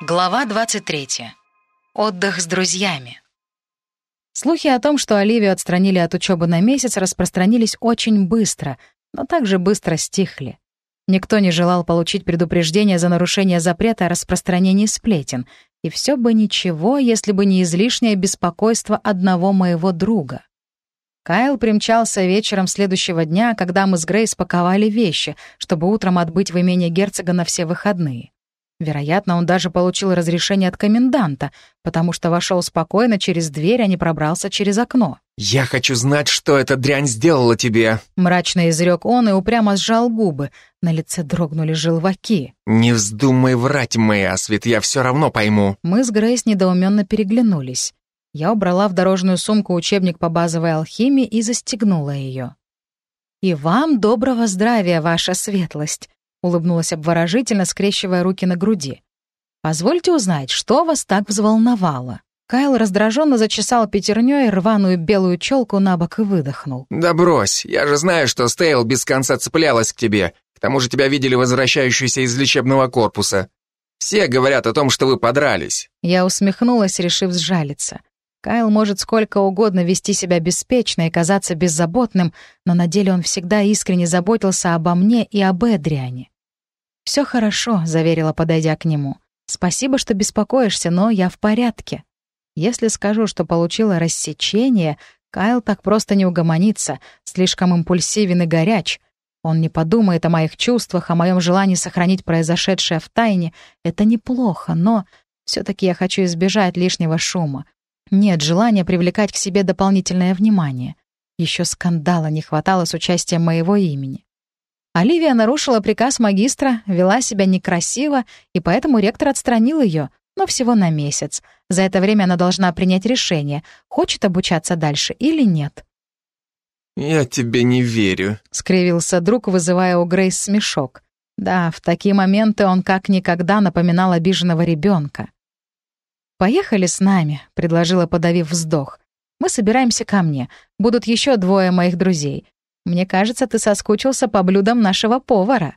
Глава 23. Отдых с друзьями. Слухи о том, что Оливию отстранили от учебы на месяц, распространились очень быстро, но также быстро стихли. Никто не желал получить предупреждение за нарушение запрета о распространении сплетен, и все бы ничего, если бы не излишнее беспокойство одного моего друга. Кайл примчался вечером следующего дня, когда мы с Грейс паковали вещи, чтобы утром отбыть в имение герцога на все выходные. Вероятно, он даже получил разрешение от коменданта, потому что вошел спокойно через дверь, а не пробрался через окно. «Я хочу знать, что эта дрянь сделала тебе!» Мрачно изрек он и упрямо сжал губы. На лице дрогнули желваки. «Не вздумай врать, Мэйасвит, я все равно пойму!» Мы с Грейс недоуменно переглянулись. Я убрала в дорожную сумку учебник по базовой алхимии и застегнула ее. «И вам доброго здравия, ваша светлость!» — улыбнулась обворожительно, скрещивая руки на груди. «Позвольте узнать, что вас так взволновало?» Кайл раздраженно зачесал пятерней рваную белую челку на бок и выдохнул. «Да брось, я же знаю, что Стейл без конца цеплялась к тебе. К тому же тебя видели возвращающуюся из лечебного корпуса. Все говорят о том, что вы подрались». Я усмехнулась, решив сжалиться. Кайл может сколько угодно вести себя беспечно и казаться беззаботным, но на деле он всегда искренне заботился обо мне и об Эдриане. «Все хорошо», — заверила, подойдя к нему. «Спасибо, что беспокоишься, но я в порядке. Если скажу, что получила рассечение, Кайл так просто не угомонится, слишком импульсивен и горяч. Он не подумает о моих чувствах, о моем желании сохранить произошедшее в тайне. Это неплохо, но все таки я хочу избежать лишнего шума. Нет желания привлекать к себе дополнительное внимание. Еще скандала не хватало с участием моего имени. Оливия нарушила приказ магистра, вела себя некрасиво, и поэтому ректор отстранил ее, но всего на месяц. За это время она должна принять решение, хочет обучаться дальше или нет. «Я тебе не верю», — скривился друг, вызывая у Грейс смешок. Да, в такие моменты он как никогда напоминал обиженного ребенка. «Поехали с нами», — предложила, подавив вздох. «Мы собираемся ко мне. Будут еще двое моих друзей. Мне кажется, ты соскучился по блюдам нашего повара».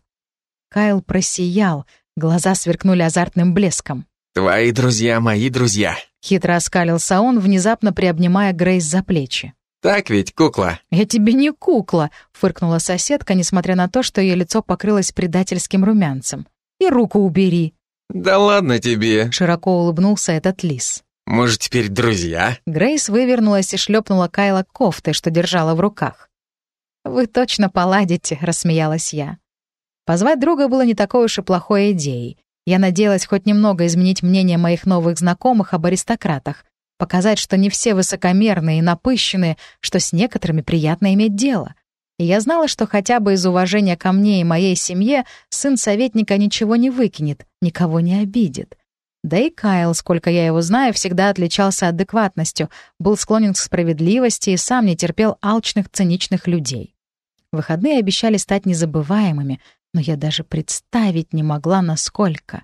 Кайл просиял, глаза сверкнули азартным блеском. «Твои друзья, мои друзья», — хитро оскалился он, внезапно приобнимая Грейс за плечи. «Так ведь, кукла?» «Я тебе не кукла», — фыркнула соседка, несмотря на то, что ее лицо покрылось предательским румянцем. «И руку убери». «Да ладно тебе!» — широко улыбнулся этот лис. «Мы же теперь друзья?» Грейс вывернулась и шлепнула Кайла кофтой, что держала в руках. «Вы точно поладите», — рассмеялась я. Позвать друга было не такой уж и плохой идеей. Я надеялась хоть немного изменить мнение моих новых знакомых об аристократах, показать, что не все высокомерные и напыщенные, что с некоторыми приятно иметь дело — и я знала, что хотя бы из уважения ко мне и моей семье сын советника ничего не выкинет, никого не обидит. Да и Кайл, сколько я его знаю, всегда отличался адекватностью, был склонен к справедливости и сам не терпел алчных, циничных людей. Выходные обещали стать незабываемыми, но я даже представить не могла, насколько.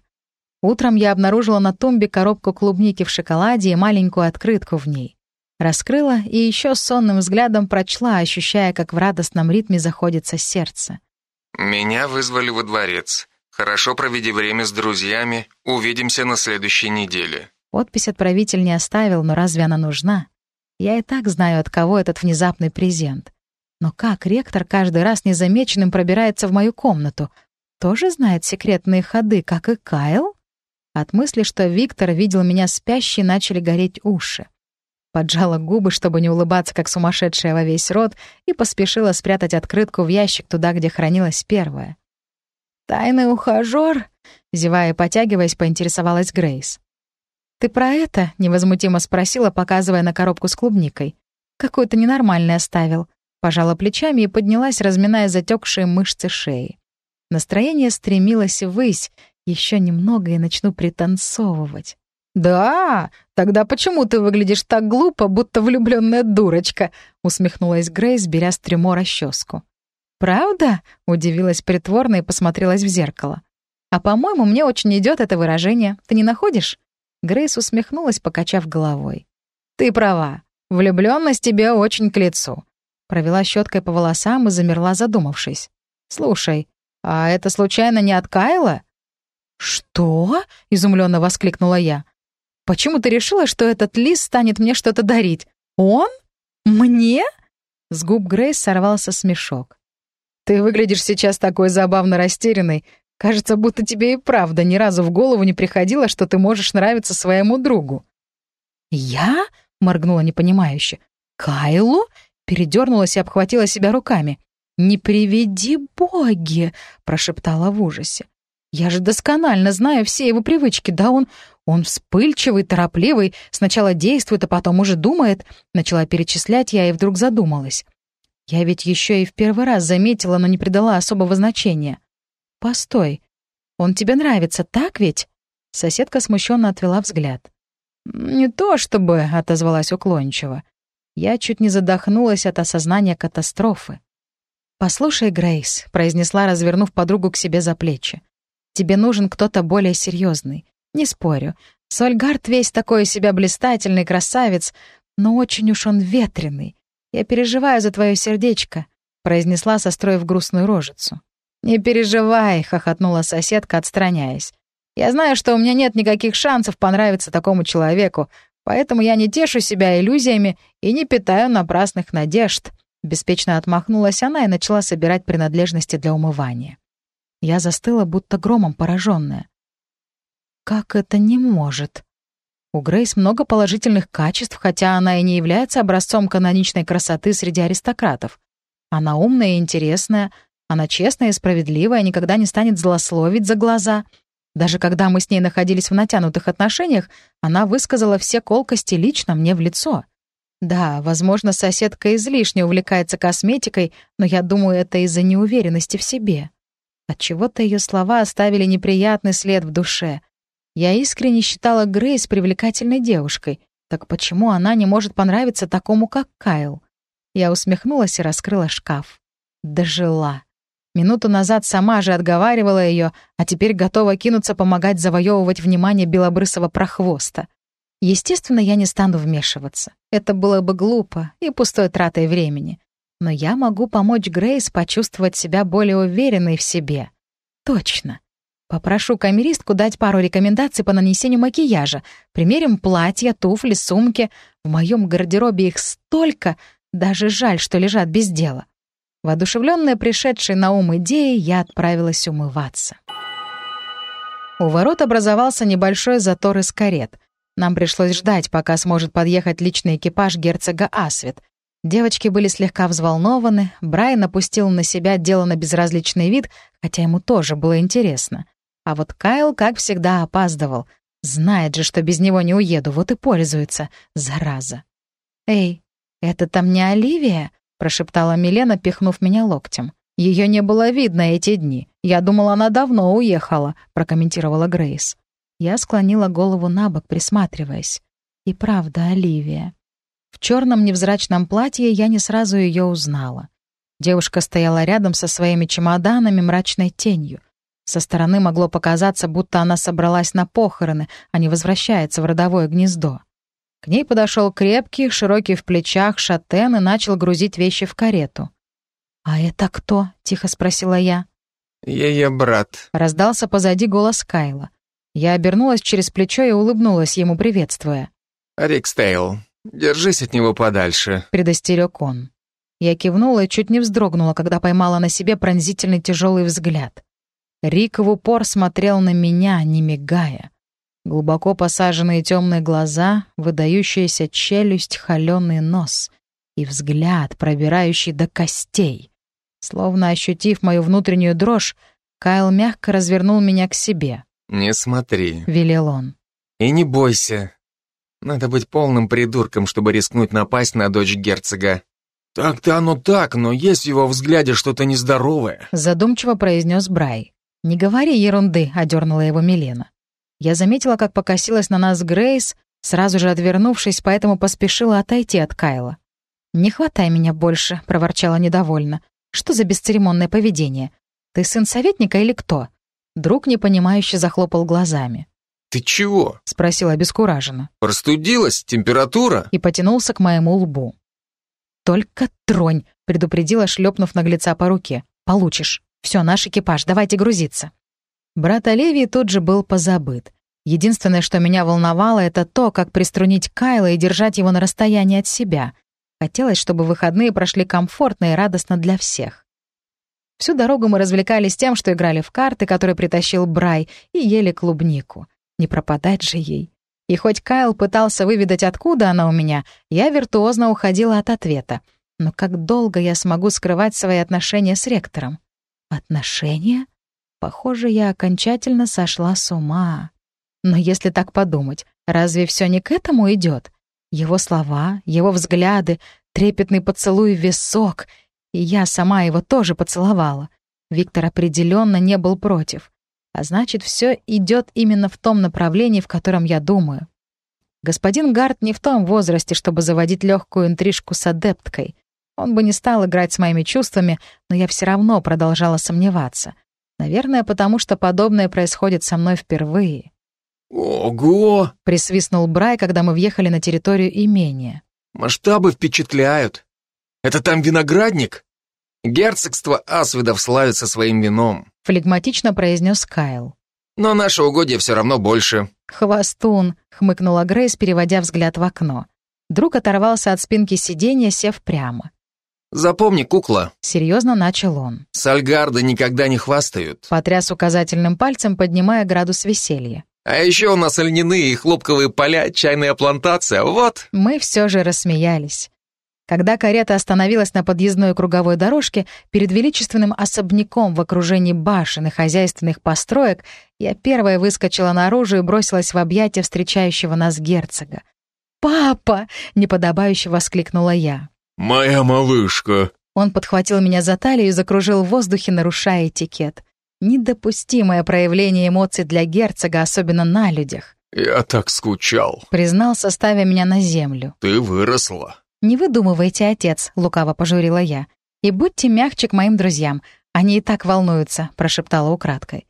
Утром я обнаружила на тумбе коробку клубники в шоколаде и маленькую открытку в ней. Раскрыла и еще сонным взглядом прочла, ощущая, как в радостном ритме заходится сердце. «Меня вызвали во дворец. Хорошо проведи время с друзьями. Увидимся на следующей неделе». Подпись отправитель не оставил, но разве она нужна? Я и так знаю, от кого этот внезапный презент. Но как ректор каждый раз незамеченным пробирается в мою комнату? Тоже знает секретные ходы, как и Кайл? От мысли, что Виктор видел меня спящей, начали гореть уши поджала губы, чтобы не улыбаться, как сумасшедшая во весь рот, и поспешила спрятать открытку в ящик туда, где хранилась первая. «Тайный ухажёр?» — зевая и потягиваясь, поинтересовалась Грейс. «Ты про это?» — невозмутимо спросила, показывая на коробку с клубникой. «Какой то ненормальный оставил». Пожала плечами и поднялась, разминая затекшие мышцы шеи. Настроение стремилось ввысь. Еще немного и начну пританцовывать. «Да? Тогда почему ты выглядишь так глупо, будто влюбленная дурочка?» — усмехнулась Грейс, беря с трюмо расческу. «Правда?» — удивилась притворно и посмотрелась в зеркало. «А, по-моему, мне очень идет это выражение. Ты не находишь?» Грейс усмехнулась, покачав головой. «Ты права. Влюбленность тебе очень к лицу». Провела щеткой по волосам и замерла, задумавшись. «Слушай, а это случайно не от Кайла?» «Что?» — изумленно воскликнула я. «Почему ты решила, что этот лис станет мне что-то дарить? Он? Мне?» С губ Грейс сорвался смешок. «Ты выглядишь сейчас такой забавно растерянной. Кажется, будто тебе и правда ни разу в голову не приходило, что ты можешь нравиться своему другу». «Я?» — моргнула непонимающе. «Кайлу?» — передернулась и обхватила себя руками. «Не приведи боги!» — прошептала в ужасе. «Я же досконально знаю все его привычки, да он... Он вспыльчивый, торопливый, сначала действует, а потом уже думает». Начала перечислять я и вдруг задумалась. Я ведь еще и в первый раз заметила, но не придала особого значения. «Постой, он тебе нравится, так ведь?» Соседка смущенно отвела взгляд. «Не то чтобы», — отозвалась уклончиво. Я чуть не задохнулась от осознания катастрофы. «Послушай, Грейс», — произнесла, развернув подругу к себе за плечи. «Тебе нужен кто-то более серьезный. Не спорю. Сольгард весь такой себя блистательный красавец, но очень уж он ветреный. Я переживаю за твое сердечко», — произнесла, состроив грустную рожицу. «Не переживай», — хохотнула соседка, отстраняясь. «Я знаю, что у меня нет никаких шансов понравиться такому человеку, поэтому я не тешу себя иллюзиями и не питаю напрасных надежд». Беспечно отмахнулась она и начала собирать принадлежности для умывания. Я застыла, будто громом пораженная. «Как это не может?» У Грейс много положительных качеств, хотя она и не является образцом каноничной красоты среди аристократов. Она умная и интересная, она честная и справедливая, никогда не станет злословить за глаза. Даже когда мы с ней находились в натянутых отношениях, она высказала все колкости лично мне в лицо. Да, возможно, соседка излишне увлекается косметикой, но я думаю, это из-за неуверенности в себе. Отчего-то ее слова оставили неприятный след в душе. Я искренне считала Грейс привлекательной девушкой. Так почему она не может понравиться такому, как Кайл? Я усмехнулась и раскрыла шкаф. Дожила. Минуту назад сама же отговаривала ее, а теперь готова кинуться помогать завоевывать внимание белобрысого прохвоста. Естественно, я не стану вмешиваться. Это было бы глупо и пустой тратой времени. Но я могу помочь Грейс почувствовать себя более уверенной в себе. Точно. Попрошу камеристку дать пару рекомендаций по нанесению макияжа. Примерим платья, туфли, сумки. В моем гардеробе их столько, даже жаль, что лежат без дела. Воодушевленная пришедшей на ум идеей, я отправилась умываться. У ворот образовался небольшой затор из карет. Нам пришлось ждать, пока сможет подъехать личный экипаж герцога Асвет. Девочки были слегка взволнованы, Брайан напустил на себя деланно безразличный вид, хотя ему тоже было интересно. А вот Кайл, как всегда, опаздывал. Знает же, что без него не уеду, вот и пользуется, зараза. «Эй, это там не Оливия?» — прошептала Милена, пихнув меня локтем. Ее не было видно эти дни. Я думала, она давно уехала», — прокомментировала Грейс. Я склонила голову на бок, присматриваясь. И правда, Оливия. В черном невзрачном платье я не сразу ее узнала. Девушка стояла рядом со своими чемоданами мрачной тенью. Со стороны могло показаться, будто она собралась на похороны, а не возвращается в родовое гнездо. К ней подошел крепкий, широкий в плечах шатен и начал грузить вещи в карету. «А это кто?» — тихо спросила я. «Ее брат», — раздался позади голос Кайла. Я обернулась через плечо и улыбнулась ему, приветствуя. «Рикстейл, держись от него подальше», — предостерег он. Я кивнула и чуть не вздрогнула, когда поймала на себе пронзительный тяжелый взгляд. Рик в упор смотрел на меня, не мигая. Глубоко посаженные темные глаза, выдающаяся челюсть, холеный нос и взгляд, пробирающий до костей. Словно ощутив мою внутреннюю дрожь, Кайл мягко развернул меня к себе. «Не смотри», — велел он. «И не бойся. Надо быть полным придурком, чтобы рискнуть напасть на дочь герцога». «Так-то оно так, но есть в его взгляде что-то нездоровое», — задумчиво произнес Брай. «Не говори ерунды», — одернула его Милена. Я заметила, как покосилась на нас Грейс, сразу же отвернувшись, поэтому поспешила отойти от Кайла. «Не хватай меня больше», — проворчала недовольно. «Что за бесцеремонное поведение? Ты сын советника или кто?» Друг непонимающе захлопал глазами. «Ты чего?» — спросил обескураженно. «Простудилась? Температура?» И потянулся к моему лбу. «Только тронь!» — предупредила, шлепнув наглеца по руке. «Получишь. Все, наш экипаж, давайте грузиться». Брат Оливии тут же был позабыт. Единственное, что меня волновало, это то, как приструнить Кайла и держать его на расстоянии от себя. Хотелось, чтобы выходные прошли комфортно и радостно для всех. Всю дорогу мы развлекались тем, что играли в карты, которые притащил Брай, и ели клубнику. Не пропадать же ей. И хоть Кайл пытался выведать, откуда она у меня, я виртуозно уходила от ответа. Но как долго я смогу скрывать свои отношения с ректором? Отношения? Похоже, я окончательно сошла с ума. Но если так подумать, разве все не к этому идет? Его слова, его взгляды, трепетный поцелуй в висок. И я сама его тоже поцеловала. Виктор определенно не был против. А значит, все идет именно в том направлении, в котором я думаю. Господин Гарт не в том возрасте, чтобы заводить легкую интрижку с адепткой. Он бы не стал играть с моими чувствами, но я все равно продолжала сомневаться. Наверное, потому что подобное происходит со мной впервые. «Ого!» — присвистнул Брай, когда мы въехали на территорию имения. «Масштабы впечатляют. Это там виноградник?» Герцогство Асвидов славится своим вином. Флегматично произнес Кайл. Но наше угодье все равно больше. Хвостун, хмыкнула Грейс, переводя взгляд в окно. Друг оторвался от спинки сиденья, сев прямо. «Запомни, кукла», — серьезно начал он. «Сальгарды никогда не хвастают». Потряс указательным пальцем, поднимая градус веселья. «А еще у нас льняные и хлопковые поля, чайная плантация, вот». Мы все же рассмеялись. Когда карета остановилась на подъездной круговой дорожке перед величественным особняком в окружении башен и хозяйственных построек, я первая выскочила наружу и бросилась в объятия встречающего нас герцога. «Папа!» — неподобающе воскликнула я. «Моя малышка!» Он подхватил меня за талию и закружил в воздухе, нарушая этикет. Недопустимое проявление эмоций для герцога, особенно на людях. «Я так скучал», — признался, ставя меня на землю. «Ты выросла». «Не выдумывайте, отец», — лукаво пожурила я. «И будьте мягче к моим друзьям. Они и так волнуются», — прошептала украдкой.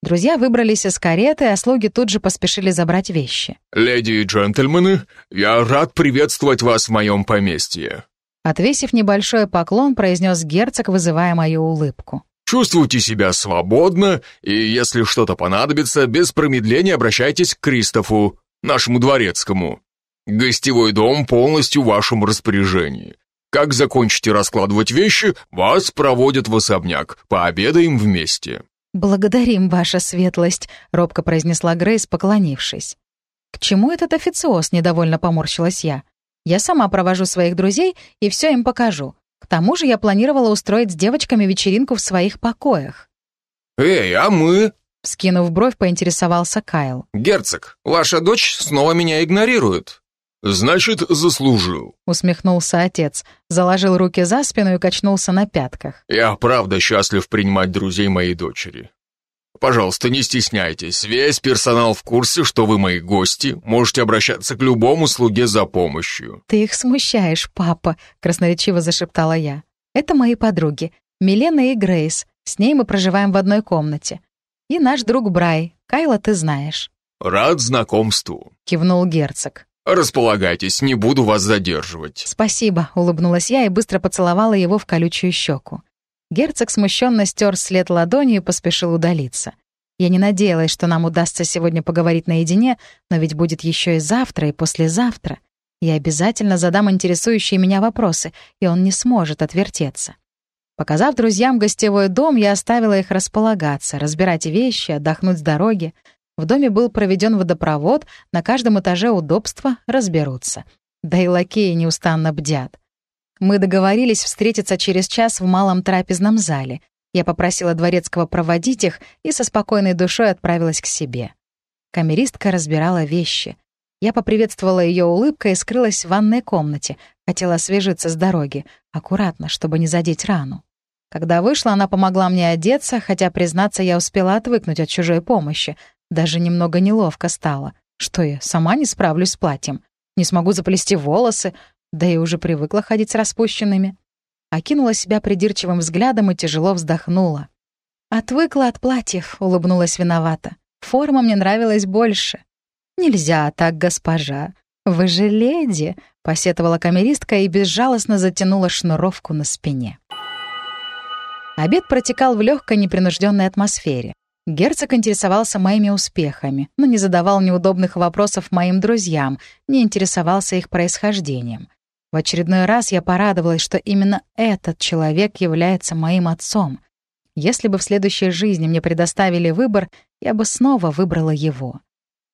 Друзья выбрались из кареты, а слуги тут же поспешили забрать вещи. «Леди и джентльмены, я рад приветствовать вас в моем поместье». Отвесив небольшой поклон, произнес герцог, вызывая мою улыбку. «Чувствуйте себя свободно, и если что-то понадобится, без промедления обращайтесь к Кристофу, нашему дворецкому. Гостевой дом полностью в вашем распоряжении. Как закончите раскладывать вещи, вас проводят в особняк. Пообедаем вместе». «Благодарим, ваша светлость», — робко произнесла Грейс, поклонившись. «К чему этот официоз?» — недовольно поморщилась я. «Я сама провожу своих друзей и все им покажу. К тому же я планировала устроить с девочками вечеринку в своих покоях». «Эй, а мы?» — скинув бровь, поинтересовался Кайл. «Герцог, ваша дочь снова меня игнорирует». «Значит, заслужил», — усмехнулся отец, заложил руки за спину и качнулся на пятках. «Я правда счастлив принимать друзей моей дочери. Пожалуйста, не стесняйтесь, весь персонал в курсе, что вы мои гости, можете обращаться к любому слуге за помощью». «Ты их смущаешь, папа», — красноречиво зашептала я. «Это мои подруги, Милена и Грейс, с ней мы проживаем в одной комнате. И наш друг Брай, Кайла ты знаешь». «Рад знакомству», — кивнул герцог. «Располагайтесь, не буду вас задерживать». «Спасибо», — улыбнулась я и быстро поцеловала его в колючую щеку. Герцог смущенно стер след ладонью и поспешил удалиться. Я не надеялась, что нам удастся сегодня поговорить наедине, но ведь будет еще и завтра, и послезавтра. Я обязательно задам интересующие меня вопросы, и он не сможет отвертеться. Показав друзьям гостевой дом, я оставила их располагаться, разбирать вещи, отдохнуть с дороги. В доме был проведен водопровод, на каждом этаже удобства разберутся. Да и лакеи неустанно бдят. Мы договорились встретиться через час в малом трапезном зале. Я попросила дворецкого проводить их и со спокойной душой отправилась к себе. Камеристка разбирала вещи. Я поприветствовала ее улыбкой и скрылась в ванной комнате. Хотела освежиться с дороги, аккуратно, чтобы не задеть рану. Когда вышла, она помогла мне одеться, хотя, признаться, я успела отвыкнуть от чужой помощи. Даже немного неловко стало. Что я, сама не справлюсь с платьем? Не смогу заплести волосы? Да и уже привыкла ходить с распущенными. Окинула себя придирчивым взглядом и тяжело вздохнула. «Отвыкла от платьев», — улыбнулась виновата. «Форма мне нравилась больше». «Нельзя так, госпожа. Вы же леди», — посетовала камеристка и безжалостно затянула шнуровку на спине. Обед протекал в легкой непринужденной атмосфере. Герцог интересовался моими успехами, но не задавал неудобных вопросов моим друзьям, не интересовался их происхождением. В очередной раз я порадовалась, что именно этот человек является моим отцом. Если бы в следующей жизни мне предоставили выбор, я бы снова выбрала его.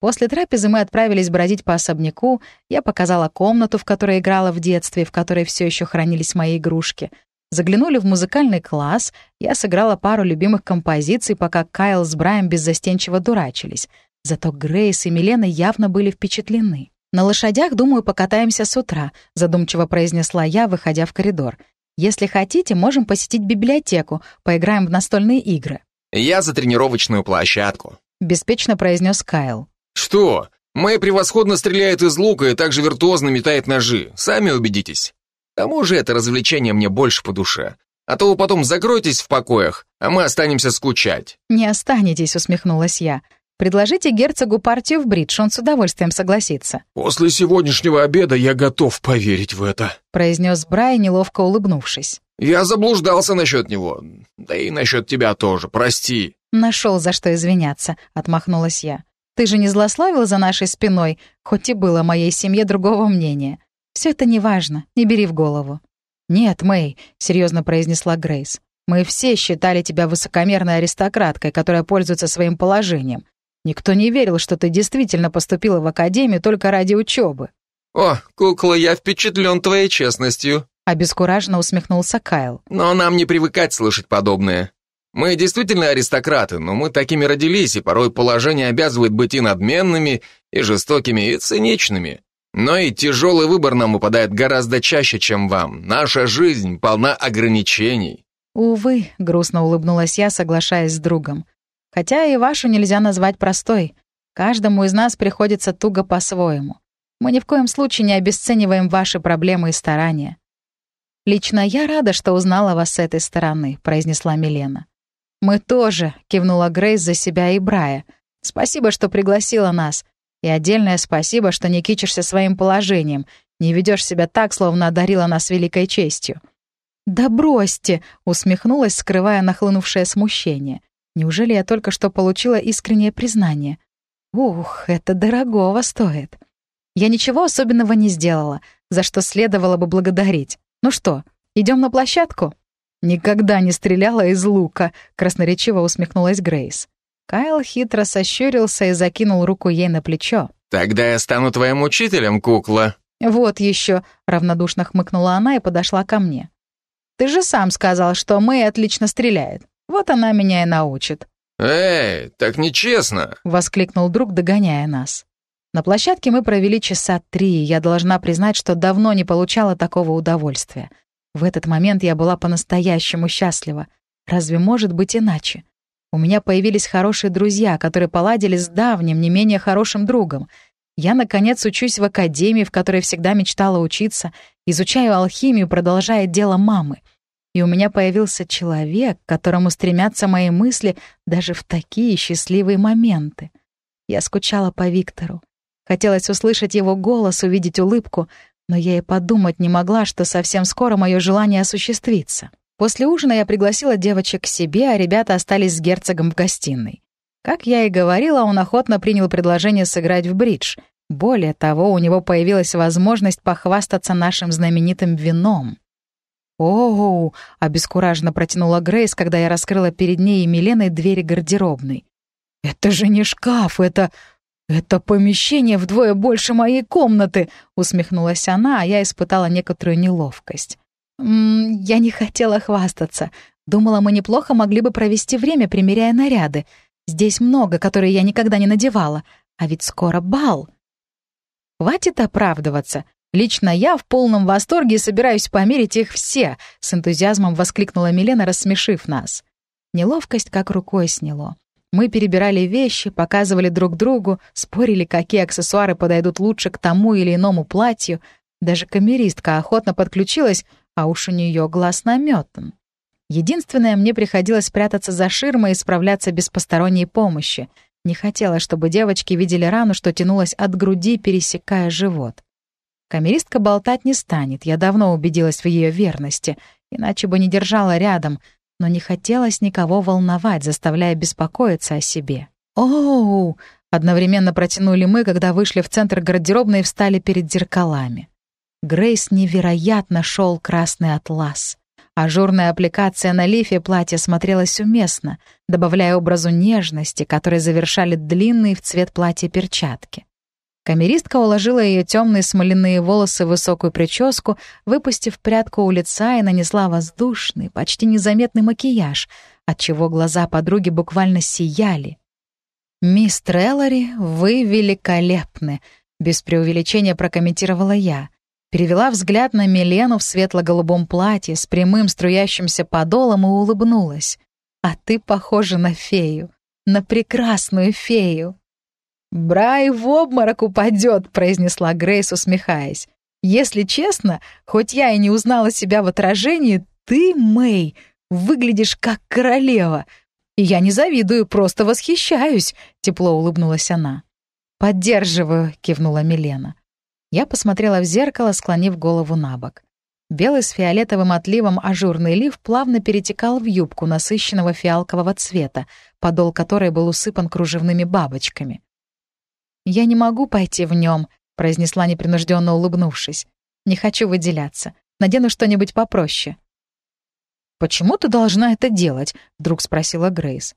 После трапезы мы отправились бродить по особняку, я показала комнату, в которой играла в детстве, в которой все еще хранились мои игрушки — Заглянули в музыкальный класс, я сыграла пару любимых композиций, пока Кайл с Брайем беззастенчиво дурачились. Зато Грейс и Милена явно были впечатлены. «На лошадях, думаю, покатаемся с утра», — задумчиво произнесла я, выходя в коридор. «Если хотите, можем посетить библиотеку, поиграем в настольные игры». «Я за тренировочную площадку», — беспечно произнес Кайл. «Что? Мэй превосходно стреляет из лука и также виртуозно метает ножи. Сами убедитесь». К тому же это развлечение мне больше по душе. А то вы потом закройтесь в покоях, а мы останемся скучать». «Не останетесь», — усмехнулась я. «Предложите герцогу партию в бридж, он с удовольствием согласится». «После сегодняшнего обеда я готов поверить в это», — произнес Брай, неловко улыбнувшись. «Я заблуждался насчет него. Да и насчет тебя тоже, прости». «Нашел за что извиняться», — отмахнулась я. «Ты же не злословил за нашей спиной, хоть и было моей семье другого мнения. Все это неважно, не бери в голову». «Нет, Мэй», — серьезно произнесла Грейс. «Мы все считали тебя высокомерной аристократкой, которая пользуется своим положением. Никто не верил, что ты действительно поступила в академию только ради учебы». «О, кукла, я впечатлен твоей честностью», — обескураженно усмехнулся Кайл. «Но нам не привыкать слышать подобное. Мы действительно аристократы, но мы такими родились, и порой положение обязывает быть и надменными, и жестокими, и циничными. Но и тяжелый выбор нам выпадает гораздо чаще, чем вам. Наша жизнь полна ограничений». «Увы», — грустно улыбнулась я, соглашаясь с другом. «Хотя и вашу нельзя назвать простой. Каждому из нас приходится туго по-своему. Мы ни в коем случае не обесцениваем ваши проблемы и старания». «Лично я рада, что узнала вас с этой стороны», — произнесла Милена. «Мы тоже», — кивнула Грейс за себя и Брая. «Спасибо, что пригласила нас. И отдельное спасибо, что не кичишься своим положением, не ведешь себя так, словно одарила нас великой честью». «Да бросьте!» — усмехнулась, скрывая нахлынувшее смущение. «Неужели я только что получила искреннее признание? Ух, это дорогого стоит. Я ничего особенного не сделала, за что следовало бы благодарить. Ну что, идем на площадку?» «Никогда не стреляла из лука», — красноречиво усмехнулась Грейс. Кайл хитро сощурился и закинул руку ей на плечо. «Тогда я стану твоим учителем, кукла». «Вот еще», — равнодушно хмыкнула она и подошла ко мне. «Ты же сам сказал, что Мэй отлично стреляет. Вот она меня и научит». «Эй, так нечестно!» — воскликнул друг, догоняя нас. На площадке мы провели часа три, и я должна признать, что давно не получала такого удовольствия. В этот момент я была по-настоящему счастлива. Разве может быть иначе? У меня появились хорошие друзья, которые поладили с давним, не менее хорошим другом. Я, наконец, учусь в академии, в которой всегда мечтала учиться, изучаю алхимию, продолжая дело мамы. И у меня появился человек, к которому стремятся мои мысли даже в такие счастливые моменты. Я скучала по Виктору. Хотелось услышать его голос, увидеть улыбку, но я и подумать не могла, что совсем скоро мое желание осуществится. После ужина я пригласила девочек к себе, а ребята остались с герцогом в гостиной. Как я и говорила, он охотно принял предложение сыграть в бридж. Более того, у него появилась возможность похвастаться нашим знаменитым вином. «Оу!» — обескураженно протянула Грейс, когда я раскрыла перед ней и Миленой двери гардеробной. «Это же не шкаф, это... это помещение вдвое больше моей комнаты!» — усмехнулась она, а я испытала некоторую неловкость. «М «Я не хотела хвастаться. Думала, мы неплохо могли бы провести время, примеряя наряды. Здесь много, которые я никогда не надевала. А ведь скоро бал». «Хватит оправдываться. Лично я в полном восторге и собираюсь померить их все», — с энтузиазмом воскликнула Милена, рассмешив нас. Неловкость как рукой сняло. Мы перебирали вещи, показывали друг другу, спорили, какие аксессуары подойдут лучше к тому или иному платью. Даже камеристка охотно подключилась, а уж у нее глаз наметан. Единственное, мне приходилось прятаться за ширмой и справляться без посторонней помощи. Не хотела, чтобы девочки видели рану, что тянулась от груди, пересекая живот. Камеристка болтать не станет, я давно убедилась в ее верности, иначе бы не держала рядом. но не хотелось никого волновать, заставляя беспокоиться о себе. «Оу!» — одновременно протянули мы, когда вышли в центр гардеробной и встали перед зеркалами. Грейс невероятно шел красный атлас. Ажурная аппликация на лифе платья смотрелась уместно, добавляя образу нежности, которые завершали длинные в цвет платья перчатки. Камеристка уложила ее темные смоляные волосы в высокую прическу, выпустив прядку у лица и нанесла воздушный, почти незаметный макияж, отчего глаза подруги буквально сияли. «Мисс Треллори, вы великолепны!» — без преувеличения прокомментировала я. Перевела взгляд на Милену в светло-голубом платье с прямым струящимся подолом и улыбнулась. «А ты похожа на фею, на прекрасную фею!» «Брай в обморок упадет», — произнесла Грейс, усмехаясь. «Если честно, хоть я и не узнала себя в отражении, ты, Мэй, выглядишь как королева. И я не завидую, просто восхищаюсь», — тепло улыбнулась она. «Поддерживаю», — кивнула Милена. Я посмотрела в зеркало, склонив голову на бок. Белый с фиолетовым отливом ажурный лиф плавно перетекал в юбку насыщенного фиалкового цвета, подол которой был усыпан кружевными бабочками. «Я не могу пойти в нем», — произнесла непринужденно улыбнувшись. «Не хочу выделяться. Надену что-нибудь попроще». «Почему ты должна это делать?» — вдруг спросила Грейс.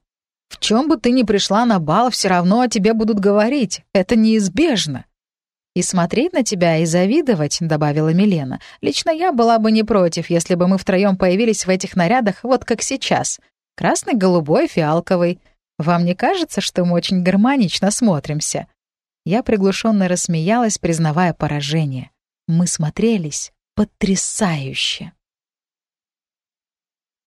«В чем бы ты ни пришла на бал, все равно о тебе будут говорить. Это неизбежно». «И смотреть на тебя, и завидовать», — добавила Милена. «Лично я была бы не против, если бы мы втроем появились в этих нарядах, вот как сейчас. Красный, голубой, фиалковый. Вам не кажется, что мы очень гармонично смотримся?» Я приглушенно рассмеялась, признавая поражение. Мы смотрелись потрясающе.